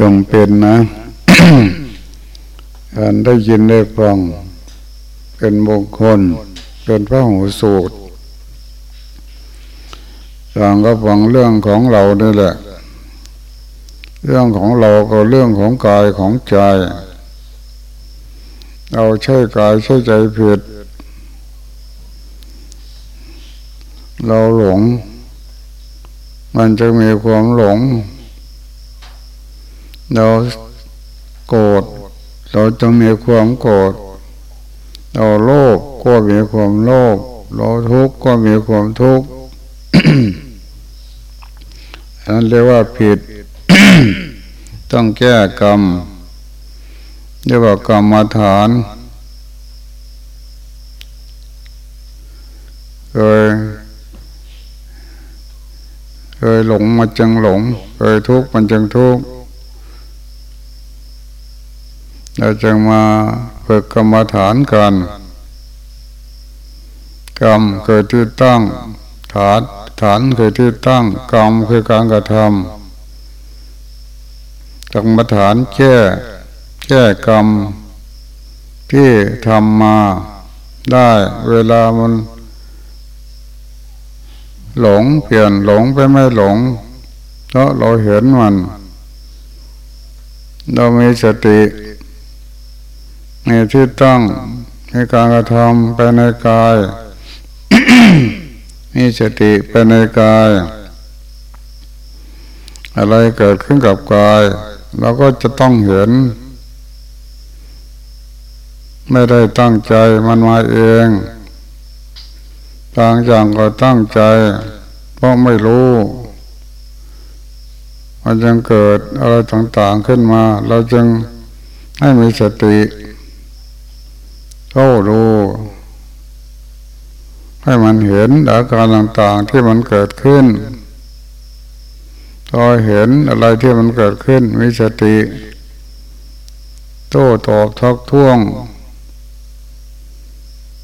จงเป็นนะการได้ยินได้ฟังเป็นมงคล เป็นพระหูสูตรต่างก็ฟังเรื่องของเรานี่แหละ เรื่องของเราก็เรื่องของกายของใจ เราใช่กายใช่ใจผิด เราหลง มันจะมีความหลง เราโกรธเราจะมีความโกรธเราโลภก็มีความโลภเราทุกข์ก็มีความทุกข์นั่นเรียกว่าผิด ต้องแก้กรรมเรียกว่ากรรมฐานเคยเคยหลงมาจึงหลงเคยทุกข์มันจึงทุกข์ เราจึงมาฝึกกรรมฐานกันกรรมเคยที่ตั้งฐานฐานเคยที่ตั้งกรรมคือการกระทำกรรมฐานแก้แก้กรรมที่ทำมาได้เวลามัน หลงเปลี่ยนหลงไปไม่หลง เพราะเราเห็นมัน เรามีสติ มีที่ตั้งในการกระทำไปในกายมีสติไปในกาย อะไรเกิดขึ้นกับกายเราก็จะต้องเห็น ไม่ได้ตั้งใจมันมาเองบางอย่างก็ตั้งใจ เพราะไม่รู้มันจึงเกิดอะไรต่างๆขึ้นมา เราจึงให้มีสติ เข้าดูให้มันเห็นอาการต่างๆที่มันเกิดขึ้นพอเห็นอะไรที่มันเกิดขึ้นมีสติ โต้ตอบทักท้วง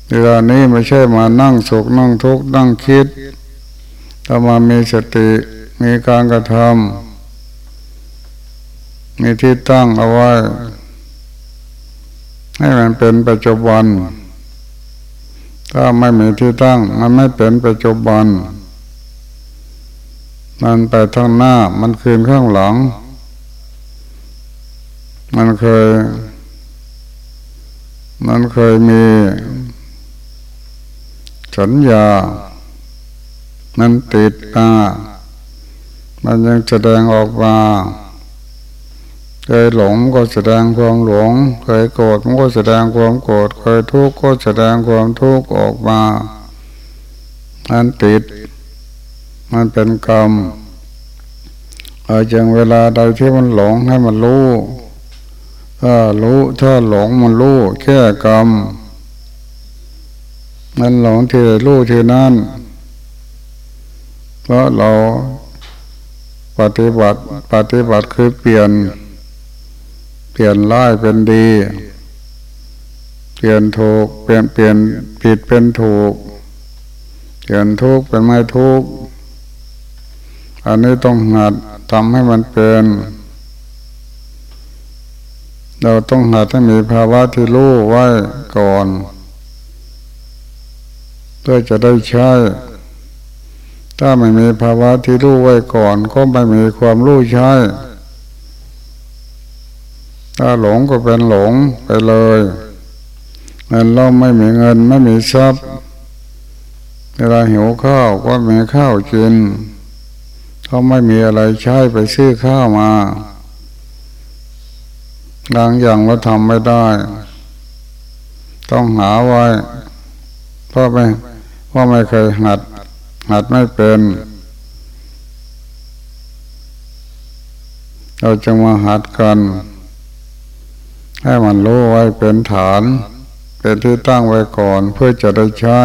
เวลานี้ไม่ใช่มานั่งสุขนั่งทุกข์นั่งคิดถ้ามามีสติมีการกระทำมีที่ตั้งเอาไว้ ให้มันเป็นปัจจุบัน ถ้าไม่มีที่ตั้ง มันไม่เป็นปัจจุบัน มันไปทางหน้า มันคืนข้างหลัง มันเคย มันเคยมี สัญญา มันติดมามันยังแสดงออกมา เคยหลงก็แสดงความหลง เคยโกรธก็แสดงความโกรธ เคยทุกข์ก็แสดงความทุกข์ออกมามันติด มันเป็นกรรมอาจังเวลาใดที่มันหลงให้มันรู้ถ้ารู้ถ้าหลงมันรู้แค่กรรมมันหลงที่รู้ที่นั่นเพราะเราปฏิบัติปฏิบัติคือเปลี่ยน ปลี่ยนร้ายเป็นดี เปลี่ยนถูกเปลี่ยนเปลี่ยนผิดเป็นถูก เปลี่ยนทุกข์เป็นไม่ทุกข์อันนี้ต้องหัดทำให้มันเป็นเราต้องหัดให้มีภาวะที่รู้ไว้ก่อนเพื่อจะได้ใช้ ถ้าไม่มีภาวะที่รู้ไว้ก่อน ก็ไม่มีความรู้ใช้ ถ้าหลงก็เป็นหลงไปเลยเงินเราไม่มีเงินไม่มีทรัพย์ เวลาหิวข้าวก็มีข้าวกินเขาไม่มีอะไรใช้ไปซื้อข้าวมาบางอย่างเราทำไม่ได้ ต้องหาไว้เพราะไม่เพราะไม่เคยหัด หัดไม่เป็น เราจะมาหัดกัน ให้มันรู้ไว้เป็นฐาน เป็นที่ตั้งไว้ก่อนเพื่อจะได้ใช้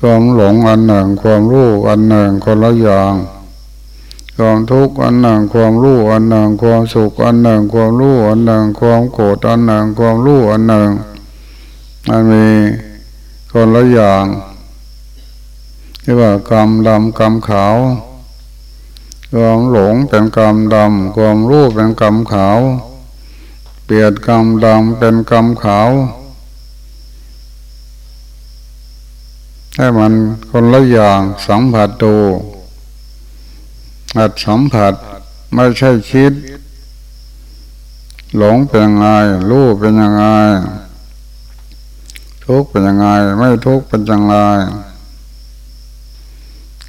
ความหลงอันหนึ่งความรู้อันหนึ่งคนละอย่างความทุกข์อันหนึ่งความรู้อันหนึ่งความสุขอันหนึ่งความรู้อันหนึ่งความโกรธอันหนึ่งความรู้อันหนึ่งมันมีคนละอย่างที่ว่ากรรมดำกรรมขาวความหลงเป็นกรรมดำความรู้เป็นกรรมขาว ปลี่ยนกรรมดำเป็นกรรมขาวให้มันคนละอย่างสัมผัสดูอัดสัมผัสไม่ใช่คิด หลงเป็นยังไงรู้เป็นยังไง ทุกเป็นยังไง ไม่ทุกเป็นยังไง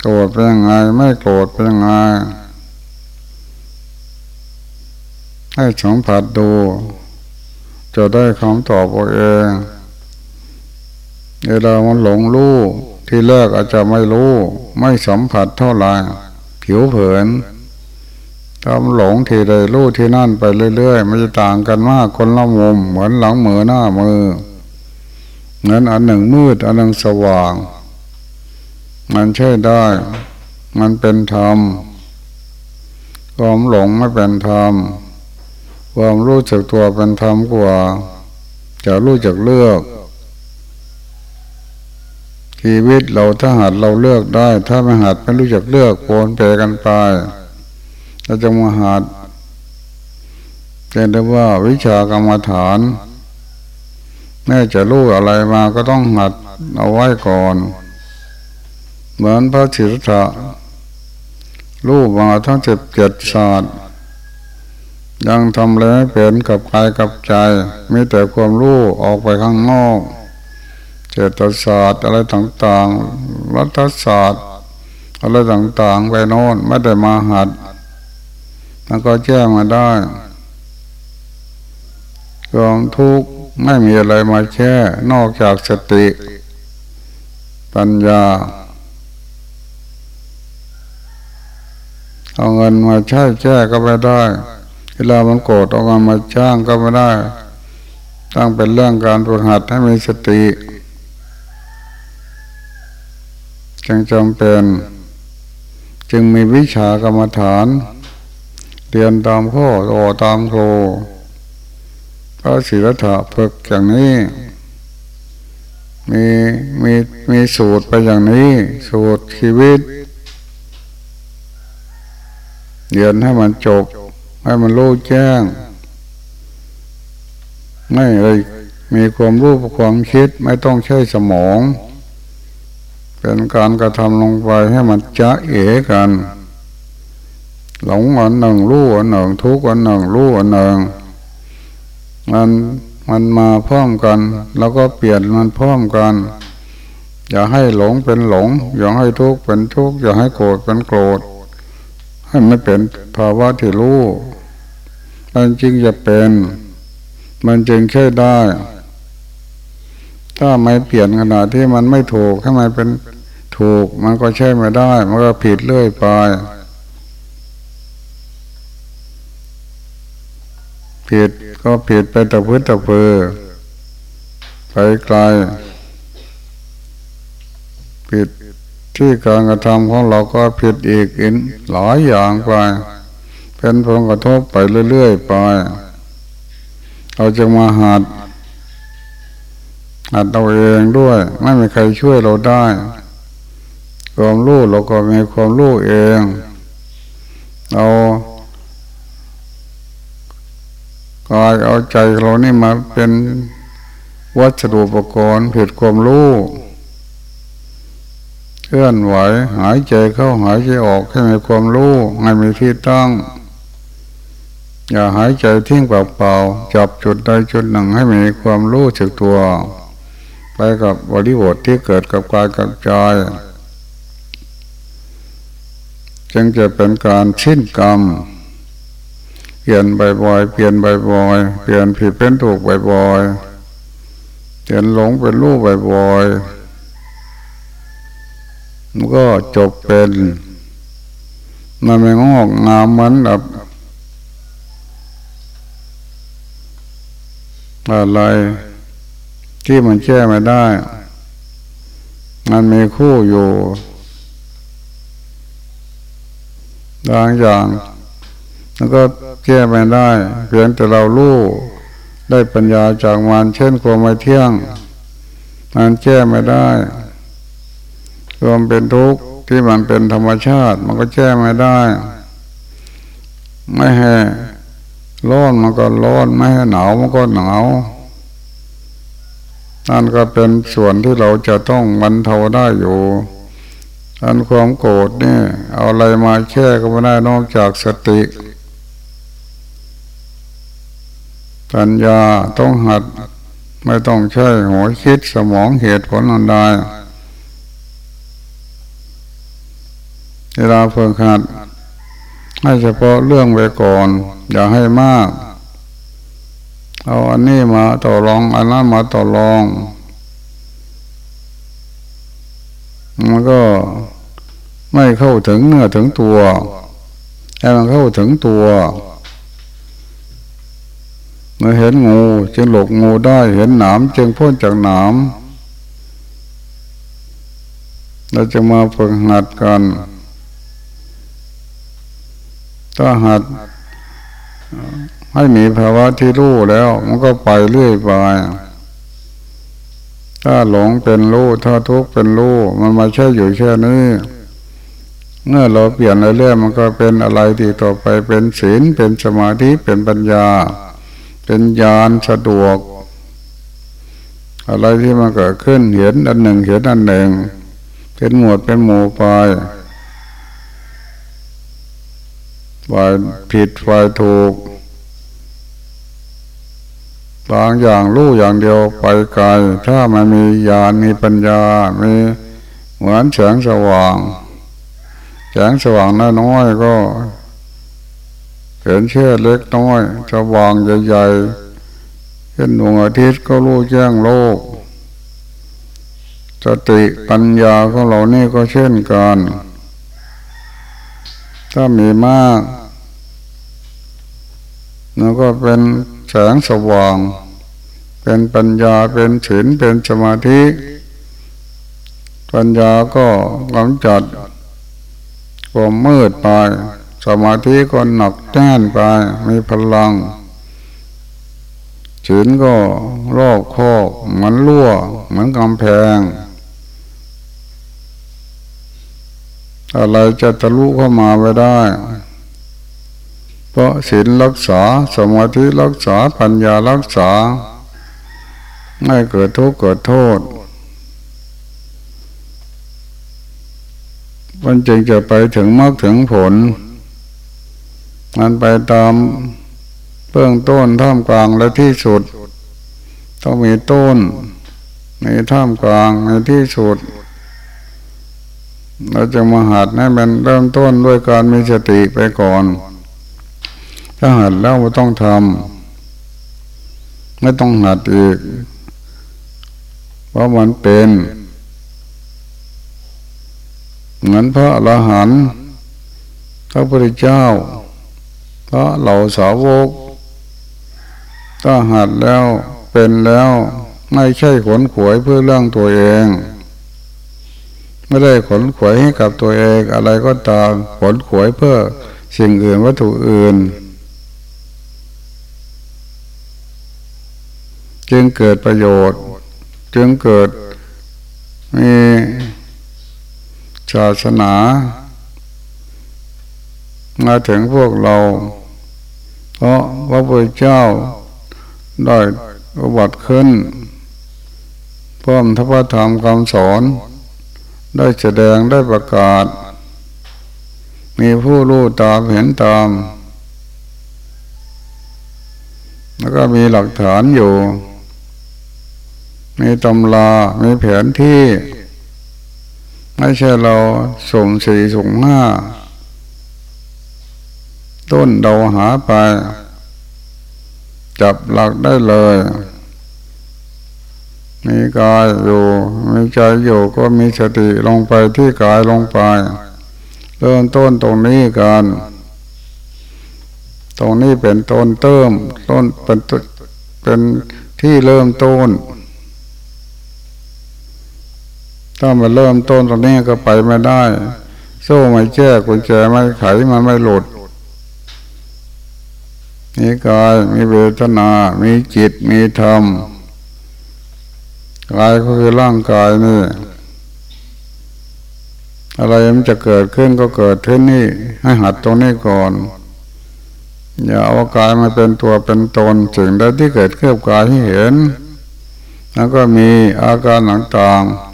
โกรธเป็นยังไง ไม่โกรธเป็นยังไง ให้สัมผัสดู จะได้คำตอบเอาเองเวลามันหลงรู้ที่แรกอาจจะไม่รู้ ไม่สัมผัสเท่าไหร่ผิวเผินทำหลงทีใดรู้ที่นั่นไปเรื่อยๆมันจะต่างกันมากคนละมุม เหมือนหลังมือหน้ามือเหมือนอันหนึ่งมืด อันหนึ่งสว่าง มันใช่ได้ มันเป็นธรรมความหลงไม่เป็นธรรม ความรู้จักตัวเป็นธรรมกว่า จะรู้จักเลือก ชีวิตเราถ้าหัดเราเลือกได้ ถ้าไม่หัดไม่รู้จักเลือกโนเปกันไปเราจะมาหัดเรียนได้ว่าวิชากรรมฐานแม่จะรู้อะไรมาก็ต้องหัดเอาไว้ก่อน เหมือนพระศิรธะรู้มาทั้งเจ็บเจ็ดศาสตร์ ยังทำแล้วเป็นกับกายกับใจมีแต่ความรู้ออกไปข้างนอกเศรษฐศาสตร์อะไรต่างๆ รัฐศาสตร์อะไรต่างๆ ไปโน่นไม่ได้มาหัดมันก็แจ้งมาได้ความทุกข์ไม่มีอะไรมาแช่นอกจากสติ ปัญญา เอาเงินมาใช้แก้ก็ไม่ได้ เวลามันโกรธเอาเงินมาจ้างก็ไม่ได้ ตั้งเป็นเรื่องการฝึกหัดให้มีสติจึงจำเป็น จึงมีวิชากรรมฐาน เรียนตามพ่อโอตามโคพระศิรธะฝึกอย่างนี้มีมีมีสูตรไปอย่างนี้ สูตรชีวิตเรียนให้มันจบ ให้มันรู้แจ้ง ไม่เลยมีความรู้ความคิดไม่ต้องใช้สมอง เป็นการกระทำลงไปให้มันจะเอกัน หลงอันหนึ่งรู้อันหนึ่งทุกอันหนึ่งรู้อันหนึ่งมันมันมาพร้อมกัน แล้วก็เปลี่ยนมันพร้อมกัน อย่าให้หลงเป็นหลง อย่าให้ทุกข์เป็นทุกข์อย่าให้โกรธเป็นโกรธให้ไม่เป็นภาวะที่รู้ มันจริงจะเป็น มันจึงใช่ได้ ถ้าไม่เปลี่ยนขนาดที่มันไม่ถูกให้มันเป็นถูก มันก็ใช่ไม่ได้ มันก็ผิดเรื่อยไปผิดก็ผิดไปตะพื้นตะเพอไปไกลผิดที่การกระทำของเราก็ผิดอีกอินหลายอย่างไป เป็นผลกระทบไปเรื่อยๆไป เราจะมาหัดหัดเราเองด้วย ไม่มีใครช่วยเราได้ ความรู้เราก็มีความรู้เองเอากายเอาใจเรานี่มาเป็นวัสดุอุปกรณ์ผิดความรู้เคลื่อนไหวหายใจเข้าหายใจออกให้มีความรู้ให้มีที่ตั้ง อย่าหายใจทิ้งเปล่าๆจับจุดใดจุดหนึ่งให้มีความรู้สึกตัว ไปกับบริบทที่เกิดกับกายกับใจจึงจะเป็นการชิ้นกรรม เปลี่ยนบ่อยๆเปลี่ยนบ่อยๆเปลี่ยนผิดเป็นถูกบ่อยๆเปลี่ยนหลงเป็นรู้บ่อยๆมันก็จบเป็น มันไม่งอกงามเหมือนแบบ อะไรที่มันแก้ไม่ได้ มันมีคู่อยู่บางอย่างแล้วก็แก้ไม่ได้ เพียงแต่เรารู้ได้ปัญญาจากมันเช่นความไม่เที่ยงมันแก้ไม่ได้รวมเป็นทุกข์ที่มันเป็นธรรมชาติ มันก็แก้ไม่ได้ ไม่ให้ ร้อนมันก็ร้อนไม่ให้หนาวมันก็หนาวนั่นก็เป็นส่วนที่เราจะต้องบรรเทาได้อยู่อันความโกรธนี่เอาอะไรมาแช่ก็ไม่ได้นอกจากสติปัญญาต้องหัดไม่ต้องใช้หัวคิดสมองเหตุผลอันใดเวลาเพิ่งหัด ให้เฉพาะเรื่องไว้ก่อน อย่าให้มาก เอาอันนี้มาต่อรองอันนั้นมาต่อรองมันก็ไม่เข้าถึงเนื้อถึงตัวให้มันเข้าถึงตัวเมื่อเห็นงูจึงหลบงูได้เห็นหนามจึงพ้นจากหนามเราจะมาฝึกหัดกัน ถ้าหัดให้มีภาวะที่รู้แล้ว มันก็ไปเรื่อยไป ถ้าหลงเป็นรู้ ถ้าทุกข์เป็นรู้ มันมาใช่อยู่แค่นี้ เมื่อเราเปลี่ยนเรื่อยๆมันก็เป็นอะไรที่ต่อไปเป็นศีล เป็นสมาธิ เป็นปัญญา เป็นญาณสะดวก อะไรที่มันเกิดขึ้นเห็นอันหนึ่งเห็นอันหนึ่งเป็นหมวดเป็นหมู่ไป ฝ่ายผิดฝ่ายถูก บางอย่างรู้อย่างเดียวไปไกล ถ้ามันมีญาณมีปัญญา มีเหมือนแสงสว่าง แสงสว่างน้อยๆก็เห็นเชื่อเล็กน้อยสว่างใหญ่ๆเห็นดวงอาทิตย์ก็รู้แจ้งโลกสติปัญญาของเรานี่ก็เช่นกัน ถ้ามีมาก แล้วก็เป็นแสงสว่าง เป็นปัญญาเป็นศีลเป็นสมาธิ ปัญญาก็กำจัดความมืดไป สมาธิก็หนักแน่นไป มีพลังศีลก็รอบคอบเหมือนรั่วเหมือนกำแพง อะไรจะทะลุเข้ามาไปได้ เพราะศีลรักษาสมาธิรักษาปัญญารักษา ไม่เกิดทุกข์เกิดโทษ มันจึงจะไปถึงมรรคถึงผล มันไปตามเบื้องต้นท่ามกลางและที่สุด ต้องมีต้น ในท่ามกลางในที่สุด เราจะมาหัดให้มันเริ่มต้นด้วยการมีสติไปก่อน ถ้าหัดแล้วไม่ต้องทำไม่ต้องหัดอีก เพราะมันเป็นเหมือนพระอรหันต์พระพุทธเจ้า พระเหล่าสาวก ถ้าหัดแล้วเป็นแล้วไม่ใช่ขนขวยเพื่อเรื่องตัวเอง ไม่ได้ขนขวยให้กับตัวเอง อะไรก็ตามขนขวยเพื่อสิ่งอื่นวัตถุอื่น จึงเกิดประโยชน์ จึงเกิดมีศาสนา มาถึงพวกเรา เพราะพระพุทธเจ้าได้อุบัติขึ้นพร้อมทพธรรมคำสอน ได้แสดงได้ประกาศ มีผู้รู้ตามเห็นตาม แล้วก็มีหลักฐานอยู่ มีตำลามีแผนที่ ไม่ใช่เราส่งสี่ส่งห้า ต้นเดาหาไป จับหลักได้เลย มีกายอยู่มีใจอยู่ก็มีสติลงไปที่กายลงไป เริ่มต้นตรงนี้กันตรงนี้เป็นต้นเติมต้นเป็นเป็นที่เริ่มต้น ถ้ามันเริ่มต้นตรงนี้ก็ไปไม่ได้โซ่ไม่แก้กุญแจไม่ไขมันไม่หลุดมีกายมีเวทนา มีจิต มีธรรมกายก็คือร่างกายนี่ อะไรมันจะเกิดขึ้นก็เกิดขึ้นนี่ ให้หัดตรงนี้ก่อน อย่าเอากายมาเป็นตัวเป็นตนสิ่งใดที่เกิดขึ้นกายให้เห็น แล้วก็มีอาการต่างๆ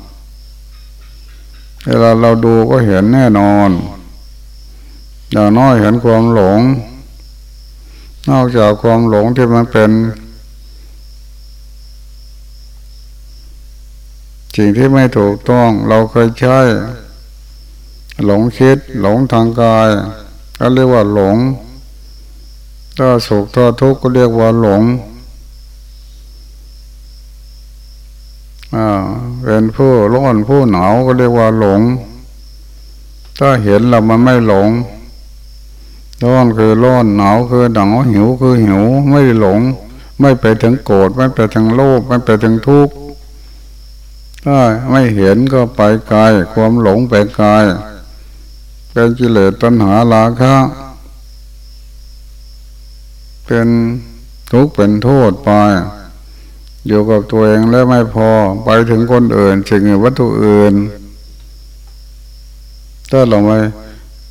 เวลาเราดูก็เห็นแน่นอนอย่างน้อยเห็นความหลง นอกจากความหลงที่มันเป็นสิ่งที่ไม่ถูกต้องเราเคยใช้หลงคิด หลงทางกายก็เรียกว่าหลง ถ้าสุขถ้าทุกข์ก็เรียกว่าหลงอ่า เป็นผู้ร้อนผู้หนาวก็เรียกว่าหลง ถ้าเห็นเรามันไม่หลง ร้อนคือร้อนหนาวคือหนาวหิวคือหิวไม่หลง ไม่ไปถึงโกรธไม่ไปถึงโลภไม่ไปถึงทุกข์ถ้าไม่เห็นก็ไปไกลความหลงไปไกลเป็นกิเลสตัณหาราคะเป็นทุกข์เป็นโทษไป อยู่กับตัวเองแล้วไม่พอไปถึงคนอื่นสิ่งวัตถุอื่น ถ้าเราไม่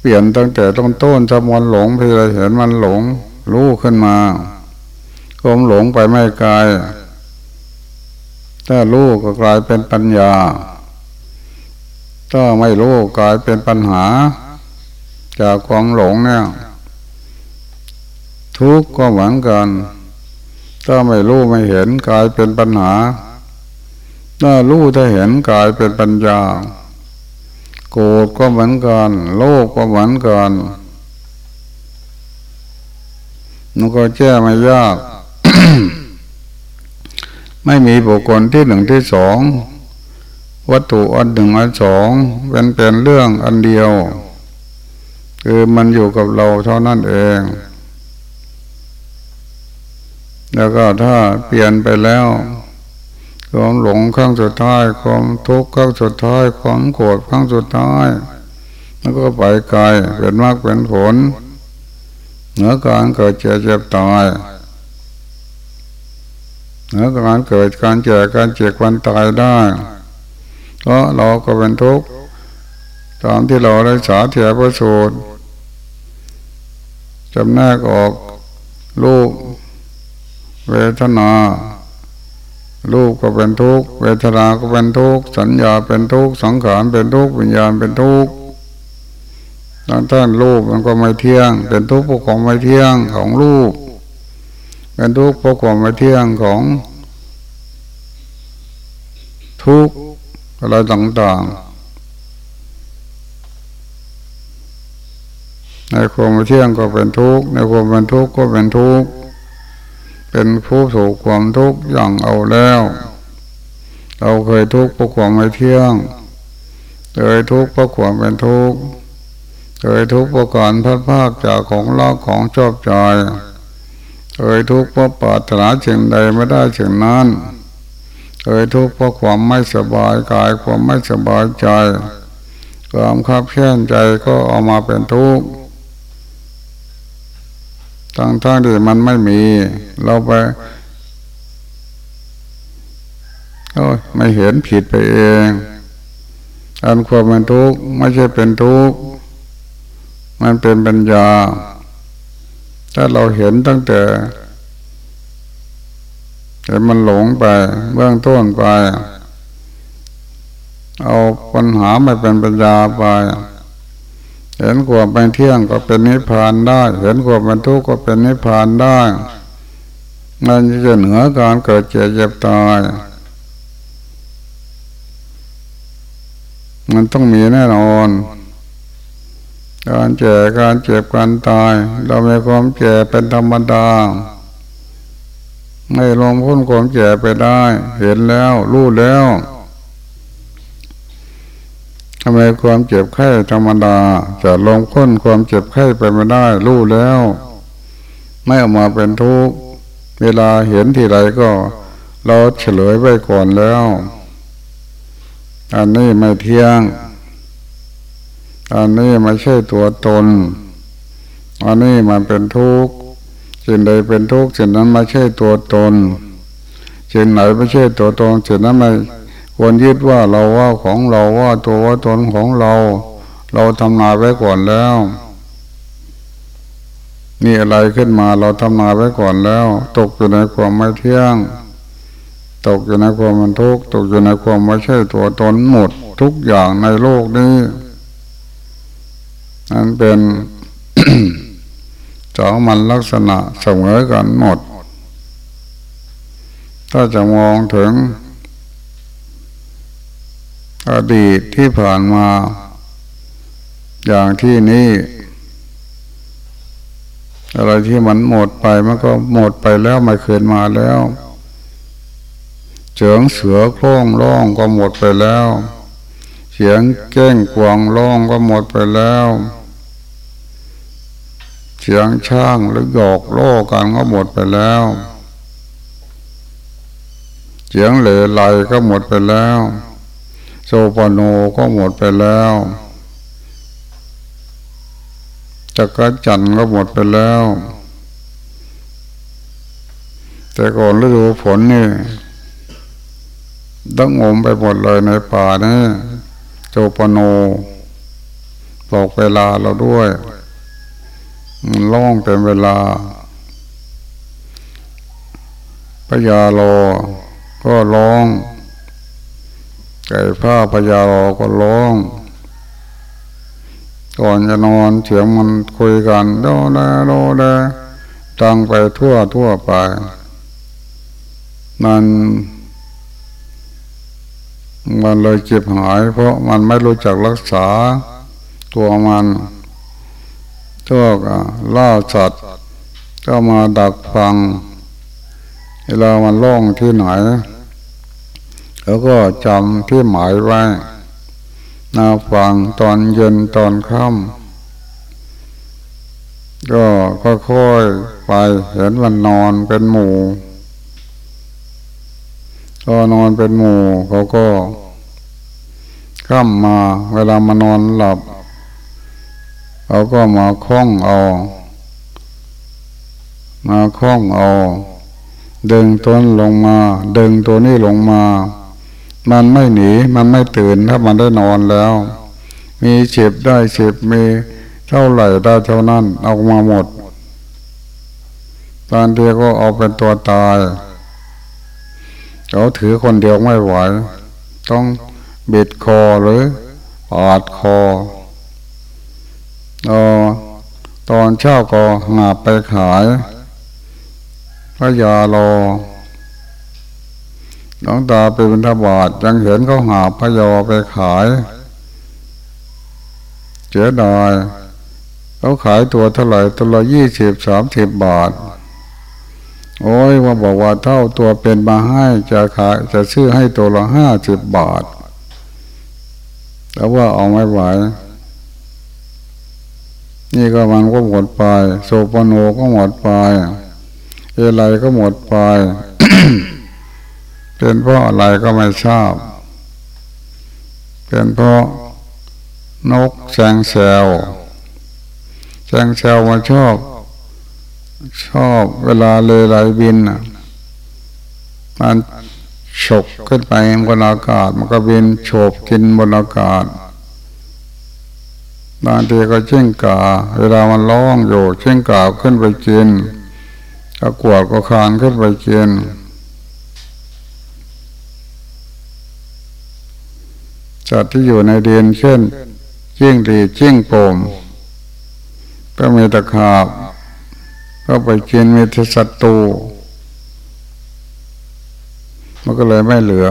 เปลี่ยนตั้งแต่ต้นต้นจะมันหลงพี่เราเห็นมันหลง รู้ขึ้นมาความหลงไปไม่ไกลถ้ารู้ก็กลายเป็นปัญญา ถ้าไม่รู้กลายเป็นปัญหา จากความหลงเนี่ยทุกข์ก็เหมือนกัน ถ้าไม่รู้ไม่เห็นกลายเป็นปัญหา ถ้ารู้ถ้าเห็นกลายเป็นปัญญา โกรธก็เหมือนกันโลภก็เหมือนกันมันก็แก้ไม่ยาก ไม่มีบุคคลที่หนึ่งที่สอง วัตถุอันหนึ่งอันสองเป็นเป็นเรื่องอันเดียว คือมันอยู่กับเราเท่านั้นเอง แล้วก็ถ้าเปลี่ยนไปแล้วความหลงครั้งสุดท้ายความทุกข์ครั้งสุดท้ายความโกรธครั้งสุดท้ายแล้วก็ไปไกลเป็นมากเป็นผลเหนือการเกิดเจ็บเจ็บตายเหนือการเกิดการเจ็บการเจ็บวันตายได้เพราะเราก็เป็นทุกข์ตามที่เราได้สาเถียประสูตรจำแนกออกลูก เวทนารูปก็เป็นทุกข์เวทนาก็เป็นทุกข์สัญญาเป็นทุกข์สังขารเป็นทุกข์วิญญาณเป็นทุกข์ทั้งท่านรูปมันก็ไม่เที่ยง เป็นทุกข์เพราะของไม่เที่ยงของรูป เป็นทุกข์เพราะความไม่เที่ยงของทุกข์อะไรต่างๆในความไม่เที่ยงก็เป็นทุกข์ในความเป็นทุกข์ก็เป็นทุกข์ เป็นผู้ถูกความทุกข์อย่างเอาแล้ว เราเคยทุกข์เพราะความไม่เที่ยง เคยทุกข์เพราะความเป็นทุกข์ เคยทุกข์เพราะการพัดภาคจากของเล่าของชอบใจ เคยทุกข์เพราะปรารถนาสิ่งใดไม่ได้สิ่งนั้นเคยทุกข์เพราะความไม่สบายกายความไม่สบายใจ ความขับแค้นใจก็ออกมาเป็นทุกข์ ทั้งทั้งที่มันไม่มี เราไปก็ไม่เห็นผิดไปเอง อันความเป็นทุกข์ไม่ใช่เป็นทุกข์ มันเป็นปัญญา ถ้าเราเห็นตั้งแต่แต่มันหลงไปเบื้องต้นไป เอาปัญหาม่เป็นปัญญาไป เห็นความเป็นเที่ยงก็เป็นนิพพานได้ เห็นความเป็นทุกข์ก็เป็นนิพพานได้มันจะเหนือการเกิดเจ็บเจ็บตาย มันต้องมีแน่นอน การเจ็บการเจ็บการตาย เรามีความเจ็บเป็นธรรมดา ไม่ลงพ้นความเจ็บไปได้ เห็นแล้ว รู้แล้ว ทำไมความเจ็บไข้ธรรมดาจะลงพ้นความเจ็บไข้ไปไม่ได้ รู้แล้ว ไม่ออกมาเป็นทุกข์เวลาเห็นทีไรก็ เราเฉลยไว้ก่อนแล้ว อันนี้ไม่เที่ยง อันนี้ไม่ใช่ตัวตน อันนี้มันเป็นทุกข์สิ่งใดเป็นทุกข์สิ่งนั้นไม่ใช่ตัวตนสิ่งไหนไม่ใช่ตัวตนสิ่งนั้นไม่ ควรยึดว่าเราว่าของเราว่าตัวว่าตนของเรา เราทำนาไว้ก่อนแล้วนี่อะไรขึ้นมาเราทำนาไว้ก่อนแล้ว ตกอยู่ในความไม่เที่ยง ตกอยู่ในความมันทุกข์ตกอยู่ในความไม่ใช่ตัวตนหมดทุกอย่างในโลกนี้นั่นเป็นสองมันลักษณะเสมอกันหมด ถ้าจะมองถึง อดีตที่ผ่านมา อย่างที่นี้อะไรที่มันหมดไปมันก็หมดไปแล้วไม่คืนมาแล้วเสียงเสือโคร่งร้องก็หมดไปแล้ว เสียงแก้งกวางร้องก็หมดไปแล้ว เสียงช่างหรือหยอกโล่กันก็หมดไปแล้ว เสียงเหลไหลก็หมดไปแล้ว โซปโนก็หมดไปแล้วจักรจันก็หมดไปแล้ว แต่ก่อนฤดูฝนนี่ต้องงมไปหมดเลยในป่านี่โจปโนบอกเวลาเราด้วยมันล่องเป็นเวลาพญาโลก็ร้อง ไก่ผ้าพญาก็ร้อง ก่อนจะนอนเสียงมันคุยกันโดแลโดแลดังไปทั่วทั่วไป มัน มันเลยเจ็บหาย เพราะมันไม่รู้จักรักษาตัวมันก็ล่าสัตว์ก็มาดักฟังเวลามันล่องที่ไหน แล้วก็จำที่หมายไว้นาฟังตอนเย็นตอนค่ำก็ค่อยๆไปเห็นมันนอนเป็นหมู่ก็นอนเป็นหมู่เขาก็ค่ำมาเวลามานอนหลับเขาก็มาคล้องเอามาคล้องเอาดึงต้นลงมา ดึงตัวนี้ลงมา มันไม่หนี มันไม่ตื่นถ้ามันได้นอนแล้ว มีเจ็บได้เจ็บมีเท่าไหร่ได้เท่านั้นเอามาหมด ตอนเดียวก็เอาเป็นตัวตายเขาถือคนเดียวไม่ไหว ต้องบิดคอหรือปาดคออตอนเช้าก็หาไปขายพระยารอ หลวงตาไปบิณฑบาตยังเห็นเขาหาพยอไปขายเสียดายเขาขายตัวเท่าไหร่ตัวละยี่สิบสามสิบบาท โอ้ยว่าบอกว่าเท่าตัวเป็นมาให้จะขายจะซื้อให้ตัวละห้าสิบบาท แต่ว่าเอาไม่ไหวนี่ก็มันก็หมดไป โซปโนก็หมดไป เอไลก็หมดไป เป็นเพราะอะไรก็ไม่ทราบ เป็นเพราะนกแสงแซวแสงแซวมาชอบ ชอบเวลาเลยไหลบินมันฉกขึ้นไปบนอากาศ มันก็บินโฉบกินบนอากาศบางทีก็เช่งกา เวลามันร้องอยู่เช่งกาขึ้นไปกินกระกวดก็คานขึ้นไปกิน สัตว์ที่อยู่ในเดียนเช่นจิ้งดีจิ้งโปมก็มีตะขาบก็ไปกินมีทศัตรูมันก็เลยไม่เหลือ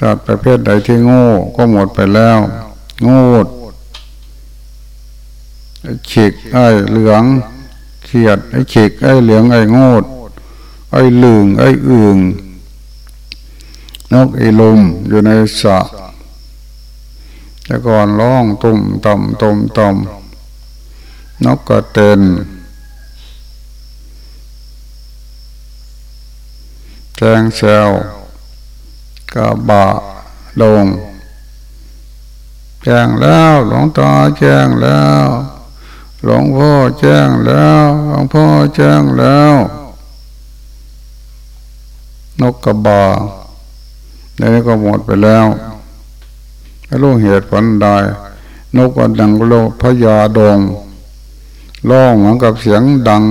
สัตว์ประเภทใดที่โง่ก็หมดไปแล้ว โง่ฉีกไอ้เหลืองเขียดไอ้ฉีกไอ้เหลืองไอ้โง่ไอ้ลืงไอ้อึ่ง นกอีลุมอยู่ในสระแต่ก่อนร้องตุ่มต่ำตุ่มต่ำนกกระเตนแจงแซวกระบะลงแจ้งแล้วหลวงตาแจ้งแล้วหลวงพ่อแจ้งแล้วหลวงพ่อแจ้งแล้ว นกกระบา นี่ก็หมดไปแล้วไม่รู้เหตุผลใดนกอันดังโลพญาดงร้องเหมือนกับเสียงดัง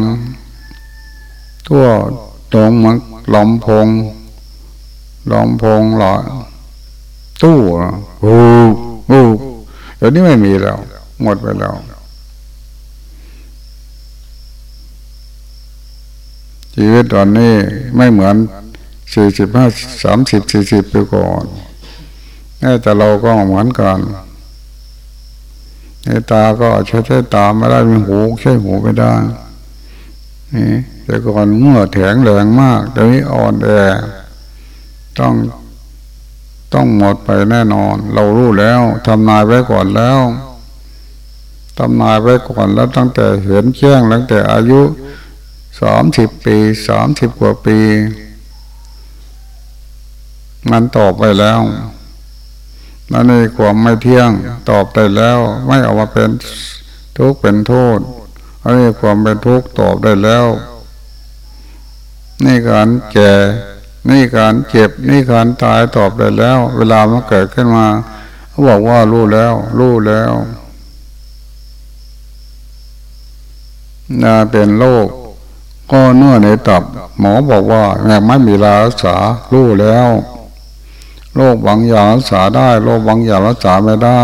ทั่วตรงมันลำพงลำพงหลอยตู้โอ้โหเดี๋ยวนี้ไม่มีแล้ว หมดไปแล้วชีวิตตอนนี้ไม่เหมือน สี่สิบห้าสามสิบสี่สิบไปก่อนแต่เราก็เหมือนกันตาก็ใช้ใช้ตาไม่ได้มีหูใช้หูไม่ได้นี่แต่ก่อนเมื่อแข็งแรงมากเดี๋ยวนี้อ่อนแอต้องต้องหมดไปแน่นอน เรารู้แล้วทำนายไว้ก่อนแล้วทำนายไว้ก่อนแล้วตั้งแต่เห็นแจ้งตั้งแต่อายุสามสิบปีสามสิบกว่าปี มันตอบไปแล้วนั่นนี่ความไม่เที่ยงตอบได้แล้ว ไม่เอามาเป็นทุกข์เป็นโทษอันนี้ความเป็นทุกข์ตอบได้แล้ว นี่การแก่นี่การเจ็บ นี่การตายตอบได้แล้ว เวลามันเกิดขึ้นมาเขาบอกว่ารู้แล้ว รู้แล้วน่าเป็นโรคก็เนื้อในตับ หมอบอกว่าแม่ไม่มีรารักษารู้แล้ว โรคบางอย่างรักษาได้โรคบางอย่างรักษาไม่ได้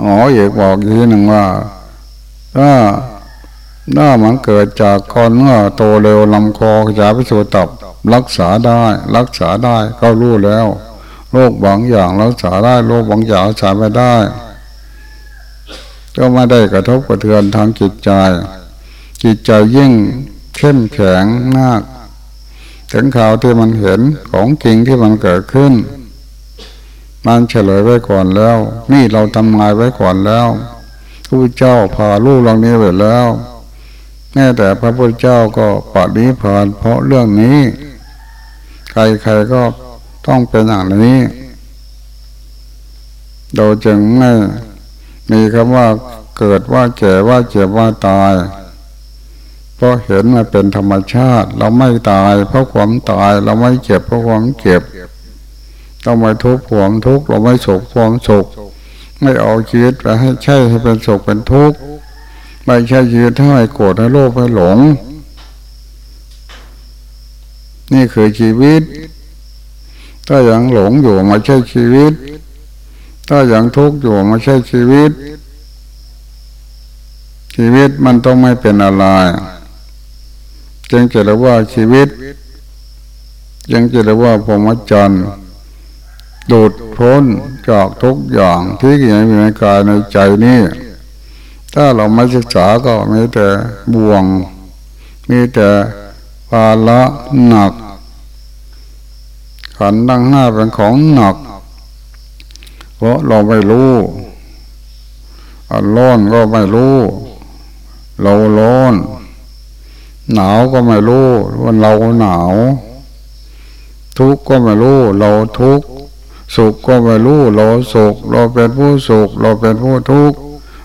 หมอเอกบอกอีกทีหนึ่งว่าถ้าหน้ามันเกิดจากก้อนเนื้อโตเร็วลำคอขยายไปสู่ตับ รักษาได้ รักษาได้ก็รู้แล้วโรคบางอย่างรักษาได้โรคบางอย่างรักษาไม่ได้ ก็ไม่ได้กระทบกระเทือนทางจิตใจ จิตใจยิ่งเข้มแข็งมาก ถึงข่าวที่มันเห็นของจริงที่มันเกิดขึ้น มันเฉลยไว้ก่อนแล้ว นี่เราทำงานไว้ก่อนแล้วผู้เจ้าพาลูกเหล่านี้ไปแล้วแม้แต่พระพุทธเจ้าก็ปฏิพานเพราะเรื่องนี้ ใครๆก็ต้องเป็นอย่างนี้เราจึงไม่มีคำว่าเกิดว่าแก่ว่าเจ็บว่าตาย พราะเห็นมันเป็นธรรมชาติ เราไม่ตาย เพราะความตาย เราไม่เจ็บเพราะความเจ็บต้องไม่ทุกข์ความทุกข์เราไม่สุขความสุขไม่เอาชีวิตไปให้ใช่ให้เป็นสุขเป็นทุกข์ไม่ใช่ชีวิตให้โกรธให้โลภให้หลง นี่คือชีวิต ถ้ายังหลงอยู่ไม่ใช่ชีวิต ถ้ายังทุกข์อยู่ไม่ใช่ชีวิต ชีวิตมันต้องไม่เป็นอะไร จึงจะเรียกว่าชีวิต ยังจะเรียกว่าพรหมจรรย์ดูดพ้นจากทุกอย่างที่อยู่ในกายในใจนี่ถ้าเราไม่ศึกษาก็มีแต่บ่วง มีแต่ภาระหนัก ขันดังห้าเป็นของหนัก เพราะเราไม่รู้อันร้อนก็ไม่รู้ เราร้อน หนาวก็ไม่รู้ว่าเราหนาว ทุกข์ก็ไม่รู้เราทุกข์สุขก็ไม่รู้เราสุขเราเป็นผู้สุขเราเป็นผู้ทุกข์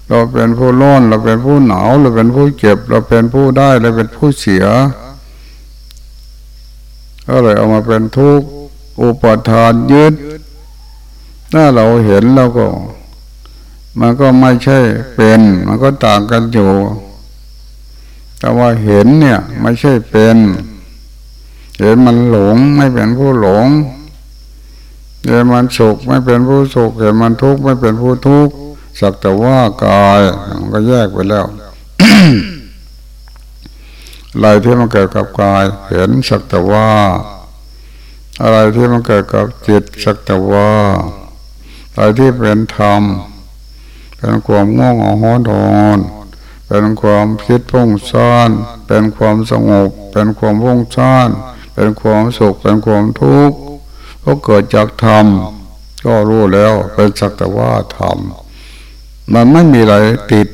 เราเป็นผู้ร้อนเราเป็นผู้หนาวเราเป็นผู้เจ็บ เราเป็นผู้ได้เราเป็นผู้เสียก็เลยเอามาเป็นทุกข์อุปทานยึดถ้าเราเห็นแล้วก็ มันก็ไม่ใช่เป็น มันก็ต่างกันอยู่ แต่ว่าเห็นเนี่ย ไม่ใช่เป็น เห็นมันหลงไม่เป็นผู้หลง เห็นมันสุขไม่เป็นผู้สุข เห็นมันทุกข์ไม่เป็นผู้ทุกข์ สักแต่ว่ากายมันก็แยกไปแล้วอะไรที่มันเกิดกับกาย เห็นสักแต่ว่า อะไรที่มันเกิดกับจิตสักแต่ว่าอะไรที่เป็นธรรมเป็นความง่วงหอนอน เป็นความคิดพุ่งซ่านเป็นความสงบ เป็นความพุ่งซ่านเป็นความสุขเป็นความทุกข์ก็เกิดจากธรรมก็รู้แล้วเป็นสักแต่ว่าธรรมมันไม่มีอะไรติด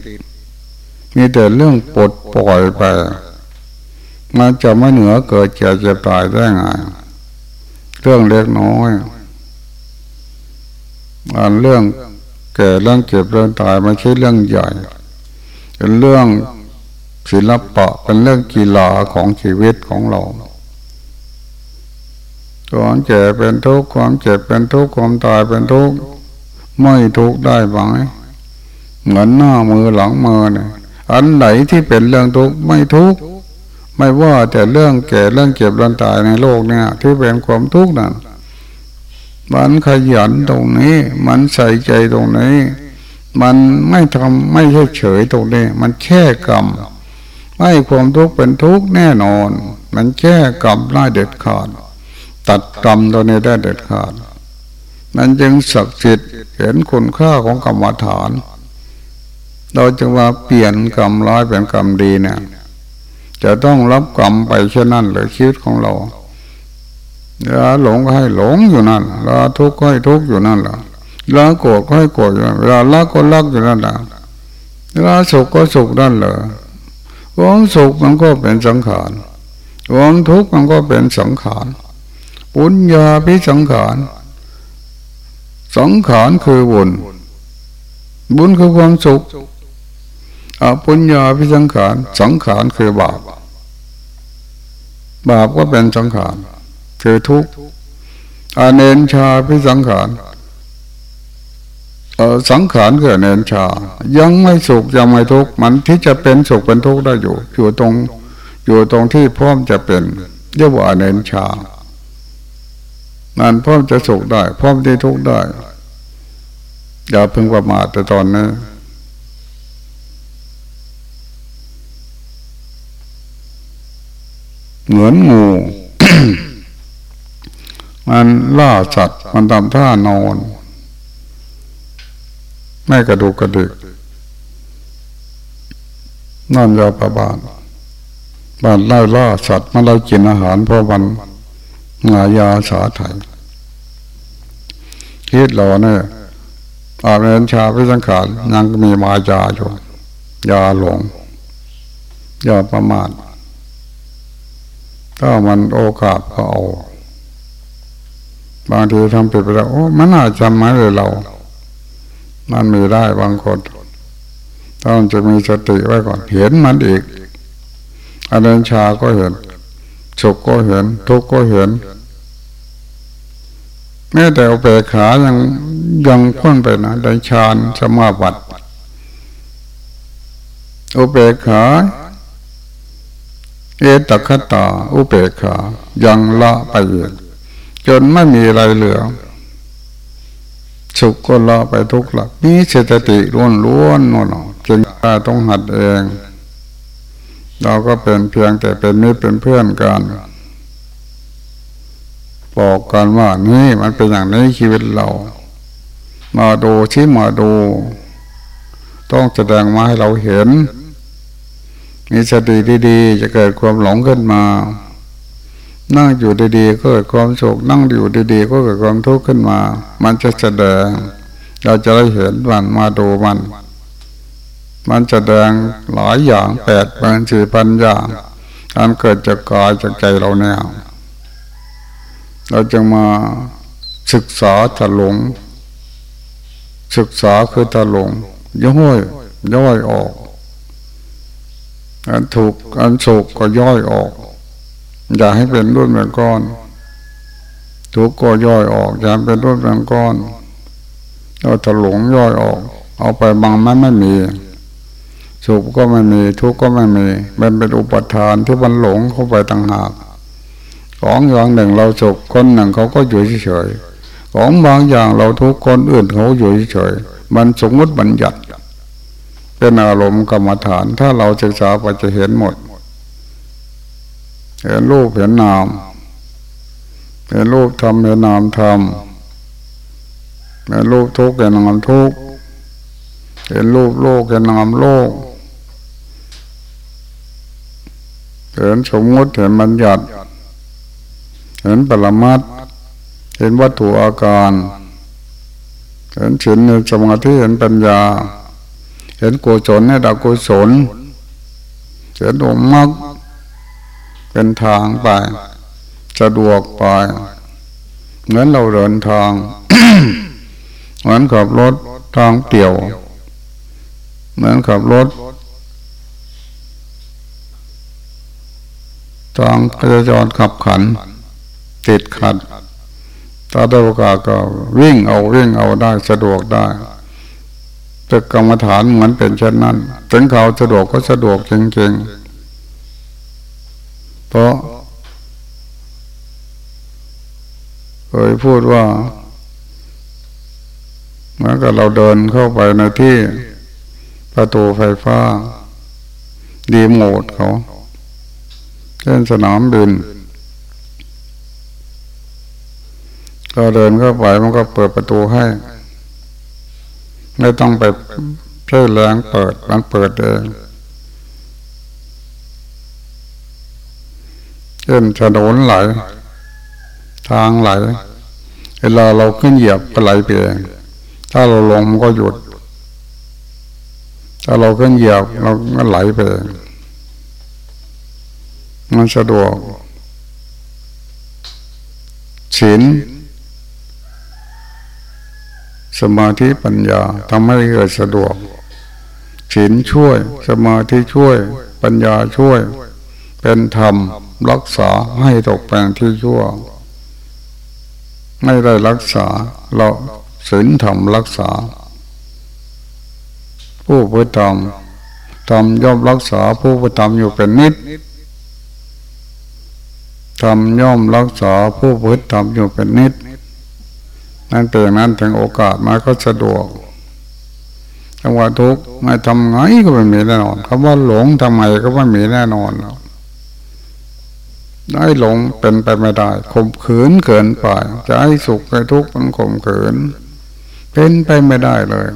มีแต่เรื่องปลดปล่อยไป มันจะไม่เหนือเกิดเจ็บจะตายได้ไงเรื่องเล็กน้อยอันเรื่องแก่เรื่องเจ็บเรื่องตายไม่ใช่เรื่องใหญ่ เป็นเรื่องศิลปะเป็นเรื่องกีฬาของชีวิตของเราความเจ็บเป็นทุกข์ความเจ็บเป็นทุกข์ความตายเป็นทุกข์ไม่ทุกข์ได้ไหมเหมือนหน้ามือหลังมือเนี่ยอันไหนที่เป็นเรื่องทุกข์ไม่ทุกข์ไม่ว่าแต่เรื่องแก่เรื่องเก็บเรื่องตายในโลกเนี่ยที่เป็นความทุกข์นั่นมันขยันตรงนี้ มันใส่ใจตรงนี้ มันไม่ทำไม่เฉยเฉยตรงนี้มันแค่กรรมไม่ความทุกข์เป็นทุกข์แน่นอน มันแค่กรรมได้เด็ดขาดตัดกรรมตัวนี้ได้เด็ดขาดนั่นจึงศักดิ์สิทธิ์เห็นคุณค่าของกรรมฐาน เราจึงว่าเปลี่ยนกรรมร้ายเป็นกรรมดีเนี่ย จะต้องรับกรรมไปเช่นนั้นหรือชีวิตของเราเวลาหลงก็ให้หลงอยู่นั่นเวลาทุกข์ก็ให้ทุกข์อยู่นั่นแหละ ลาโกรธก็ให้โกรธอยู่เวลารักก็รักอยู่นั่นแหละเวลาสุขก็สุขนั่นแหละความสุขมันก็เป็นสังขารความทุกข์มันก็เป็นสังขารปุญญาพิสังขาร สังขารคือบุญ บุญคือความสุขอปุญญาพิสังขาร สังขารคือบาป บาปก็เป็นสังขาร คือทุกข์อเนนชาพิสังขาร สังขารคือเนนชา ยังไม่สุขยังไม่ทุกข์มันที่จะเป็นสุขเป็นทุกข์ได้อยู่ อยู่ตรงอยู่ตรงที่พร้อมจะเป็นเรียกว่าเนนชามันพร้อมจะสุขได้ พร้อมที่ทุกข์ได้ อย่าพึงประมาทแต่ตอนนี้เหมือนงูมันล่าสัตว์มันทำท่านอน ไม่กระดูกกระดิกนอนยาประบาทบ้านไล่ล่าสัตว์มันเรากินอาหารเพราะมันงายาสาไทยคิดเราเนี่ยอาเรนชาพิสังขารยังมีมายาอยู่ยาหลงยาประมาทถ้ามันโอกาสก็เอา บางทีทำผิดไปแล้วโอ้มันน่าจำไหมเลยเรา มันมีได้บางคนต้องจะมีสติไว้ก่อนเห็นมันอีกอาเรนชาก็เห็นสุขก็เห็น ทุกข์ก็เห็นแม้แต่อุเบกขายังยังพ้นไปนะได้ฌานสมาบัติอุเบกขาเอตคตาอุเบกขายังละไปจนไม่มีอะไรเหลือ สุขก็ละไปทุกข์ละมีสติล้วนล้วนนอนจึงต้องหัดเอง เราก็เป็นเพียงแต่เป็นมิตรเป็นเพื่อนกันบอกกันว่านี่มันเป็นอย่างนี้ชีวิตเรา มาดูชี้มาดู ต้องแสดงมาให้เราเห็นมีสติดีๆจะเกิดความหลงขึ้นมา นั่งอยู่ดีๆก็เกิดความโศกนั่งอยู่ดีๆก็เกิดความทุกข์ขึ้นมา มันจะแสดง เราจะได้เห็นมันมาดูมัน มันแสดงหลายอย่างแปดพันสี่พันอย่างการเกิดจากกายจากใจเราเนี่ยเราจะมาศึกษาถลง ศึกษาคือถลงย่อยย่อยออกอันถูกอันโศกก็ย่อยออก อย่าให้เป็นรุ่นเป็นก้อนถูกก็ย่อยออกอย่าเป็นรุ่นเป็นก้อนเราถลุงย่อยออก เอาไปบางมันไม่มีสุขก็ไม่มีทุกข์ก็ไม่มี มันเป็นอุปทานที่มันหลงเข้าไปต่างหาก ของอย่างหนึ่งเราสุขคนหนึ่งเขาก็อยู่เฉยๆของบางอย่างเราทุกคนอื่นเขาอยู่เฉยๆมันสมมติบัญญัติ เป็นอารมณ์กรรมฐาน ถ้าเราศึกษาไปจะเห็นหมด เห็นรูปเห็นนามเห็นรูปทำเห็นนามทำเห็นรูปทุกข์เห็นนามทุกข์เห็นรูปโลกเห็นนามโลกเห็นสมมติเห็นบัญญัติเห็นปรมัตเห็นวัตถุอาการ เห็นฉินในสมาธิเห็นปัญญา เห็นกุศลในดากุศลเห็นองค์มรรค เป็นทางไป สะดวกไปเหมือนเราเดินทางเหมือนขับรถทางเปี่ยว เหมือนขับรถทางกระจรขับขัน ติดขัดถ้าได้โอกาสก็วิ่งเอาวิ่งเอาได้สะดวกได้ตึกกรรมฐานเหมือนเป็นเช่นนั้น ถึงเขาสะดวกก็สะดวกจริงๆ เพราะเคยพูดว่าเหมือนกับเราเดินเข้าไปในที่ประตูไฟฟ้า ดีโมดเขาเช่นสนามบินก็เดินเข้าไปมันก็เปิดประตูให้ ไม่ต้องไปใช้แรงเปิดมันเปิดเอง เช่นถนนไหล ทางไหล เวลาเราขึ้นเหยียบก็ไหลไปเองถ้าเราลงมันก็หยุด ถ้าเราขึ้นเหยียบเราก็ไหลไปเองมันสะดวกศีลสมาธิปัญญาทำให้เกิดสะดวกศีลช่วย สมาธิช่วย ปัญญาช่วย เป็นธรรม รักษาให้ตกแปลงที่ชั่ว ไม่ได้รักษา เราศีลธรรมรักษา ผู้พุทธรรมธรรมย่อมรักษาผู้พุทธรรมอยู่เป็นนิดธรรมย่อมรักษาผู้พุทธรรมอยู่เป็นนิดนั่นเป็นนั้นถึงโอกาสมาก็สะดวกจังหวะทุกไม่ทำไงก็ไม่มีแน่นอนคำว่าหลงทำไมก็ไม่มีแน่นอนแล้ว ได้หลงเป็นไปไม่ได้ข่มขืนเกินไปจะให้สุขให้ทุกข์มันข่มขืน เป็นไปไม่ได้เลย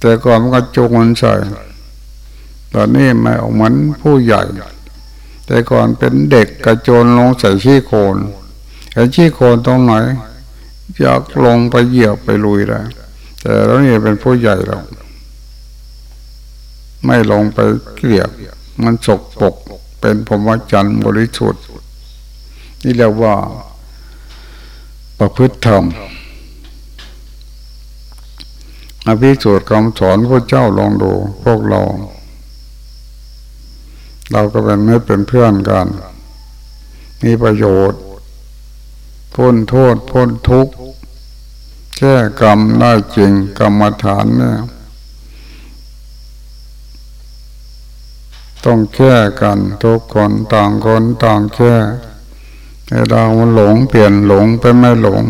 แต่ก่อนมันก็จูงมันใส่ตอนนี้ไม่ออกเหมือนผู้ใหญ่ แต่ก่อนเป็นเด็กกระโจนลงใส่ชี้โคนเห็นชี้โคนตรงไหนอยากลงไปเหยียบไปลุยได้แต่แล้วนี่เป็นผู้ใหญ่แล้ว ไม่ลงไปเกลียบมันสกปกเป็นพรมจันทร์บริสุทธิ์นี่เรียกว่า ประพฤติธรรมอภิสูจน์คำสอนพระเจ้าลองดูพวกเรา เราก็เป็นไม่เป็นเพื่อนกัน มีประโยชน์ พ้นโทษพ้นทุกข์แก้กรรมได้จริงกรรมฐานเนี่ย ต้องแก้กันทุกคนต่างคนต่างแก้ใเรามันหลงเปลี่ยนหลงไปไม่หลง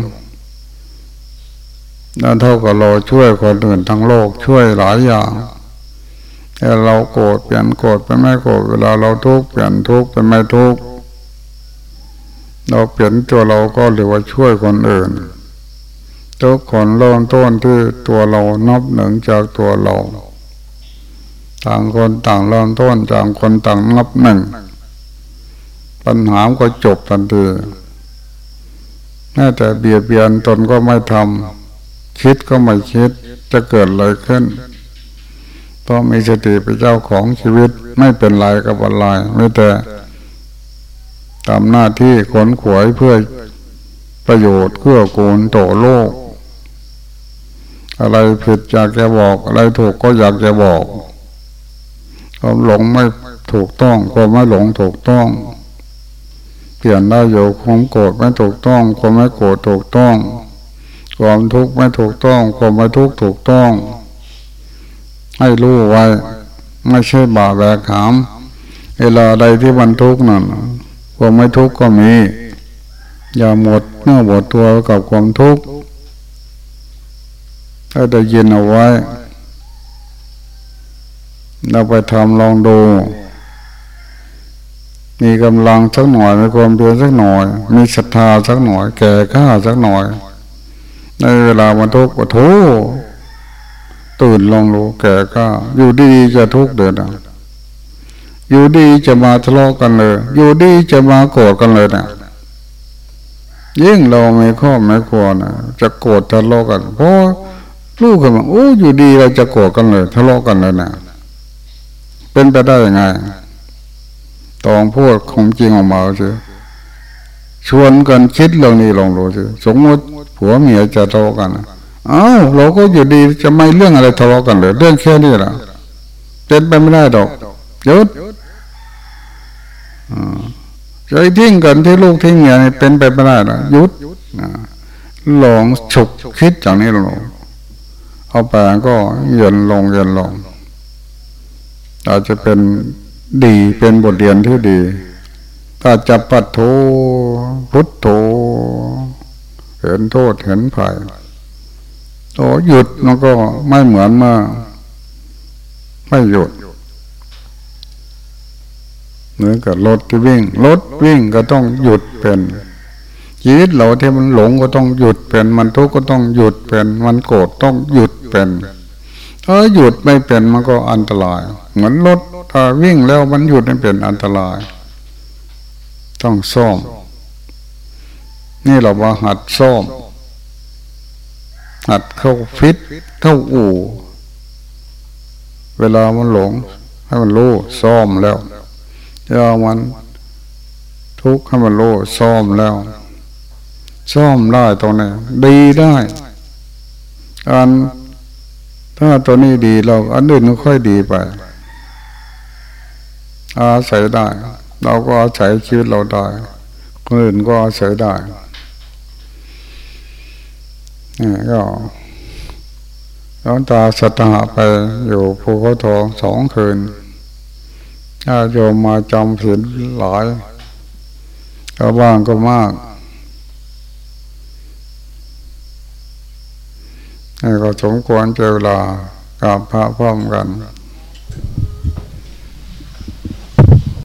นั่นเท่ากับเราช่วยคนอื่นทั้งโลกช่วยหลายอย่างถ้าเราโกรธเปลี่ยนโกรธเป็นไม่โกรธเวลาเราทุกข์เปลี่ยนทุกข์เป็นไม่ทุกข์เราเปลี่ยนตัวเราก็เรียกว่าช่วยคนอื่นทุกคนเริ่มต้นที่ตัวเรานับหนึ่งจากตัวเรา ต่างคนต่างเริ่มต้นจากคนต่างนับหนึ่ง ปัญหาก็จบทันทีแม้แต่เบียดเบียนตนก็ไม่ทำคิดก็ไม่คิดจะเกิดอะไรขึ้นเพราะมีสติเป็นเจ้าของชีวิตไม่เป็นไรกับอะไรไม่แต่ทำหน้าที่ขนขวยเพื่อประโยชน์เพื่อกูลโตโลก อะไรผิดอยากจะบอก อะไรถูกก็อยากจะบอก ความหลงไม่ถูกต้องความไม่หลงถูกต้อง เปลี่ยนได้อยู่ความโกรธไม่ถูกต้อง ความไม่โกรธถูกต้อง ความทุกข์ไม่ถูกต้อง ความไม่ทุกข์ถูกต้อง ให้รู้ไว้ ไม่ใช่บาแบกขามเวลาใดที่มันทุกข์นั่นความไม่ทุกข์ก็มี อย่าหมดเมื่อหมดตัวกับความทุกข์ถ้าได้ยินเอาไว้ เราไปทำลองดู มีกำลังสักหน่อยมีความเพียรสักหน่อย มีศรัทธาสักหน่อย แก่ข้าสักหน่อย ในเวลามันทุกข์โอ้โถตื่นลองรู้แก่ก็อยู่ดีจะทุกข์เดือดอยู่ดีจะมาทะเลาะกันเลย อยู่ดีจะมาโกรธกันเลยนะยิ่งเราไม่ข้อไม่ควรนะจะโกรธทะเลาะกัน เพราะลูกขึ้นมาโอ้อยู่ดีเราจะโกรธกันเลย ทะเลาะกันเลยนะ เป็นไปได้ยังไงตองพูดของจริงออกมาสิชวนกันคิดเรื่องนี้ลองดูสิสมมติผัวเมียจะทะเลาะกันอ้าวเราก็อยู่ดีจะไม่เรื่องอะไรทะเลาะกันเลยเรื่องแค่นี้แหละเป็นไปไม่ได้ดอกยุดใจทิ้งกันที่ลูกทิ้งเมียเป็นไปไม่ได้หรอกยุดลองฉุกคิดอย่างนี้ลงเอาไปก็เย็นลงเย็นลง อาจจะเป็นดีเป็นบทเรียนที่ดี ถ้าจะปัดโทพุทโธเห็นโทษเห็นภัยโอ้หยุดมันก็ไม่เหมือนมื่อไม่หยุดเหมือนกับรถที่วิ่งรถวิ่งก็ต้องหยุดเป็นชีวิตเราที่มันหลงก็ต้องหยุดเป็น มันทุกข์ก็ต้องหยุดเป็น มันโกรธต้องหยุดเป็น ถ้าหยุดไม่เป็นมันก็อันตราย เหมือนรถถ้าวิ่งแล้วมันหยุดไม่เป็นอันตราย ต้องซ่อม นี่เราว่าหัดซ่อม หัดเข้าฟิตเข้าอู่ เวลามันหลง ให้มันรู้ซ่อมแล้วเวลามันทุกข์ให้มันรู้ซ่อมแล้ว ซ่อมได้ตรงนี้ดีได้อัน ถ้าตัวนี้ดีเราอันอื่นก็ค่อยดีไป อาศัยได้ เราก็อาศัยชีวิตเราได้คนอื่นก็อาศัยได้นี่ก็ย้อนตาสตหะไปอยู่ภูเขาทองสองคืนถ้าโยมมาจำศีลหลายก็บ้างก็มาก ก็สมควรเจรเลากับพระพร้อมกัน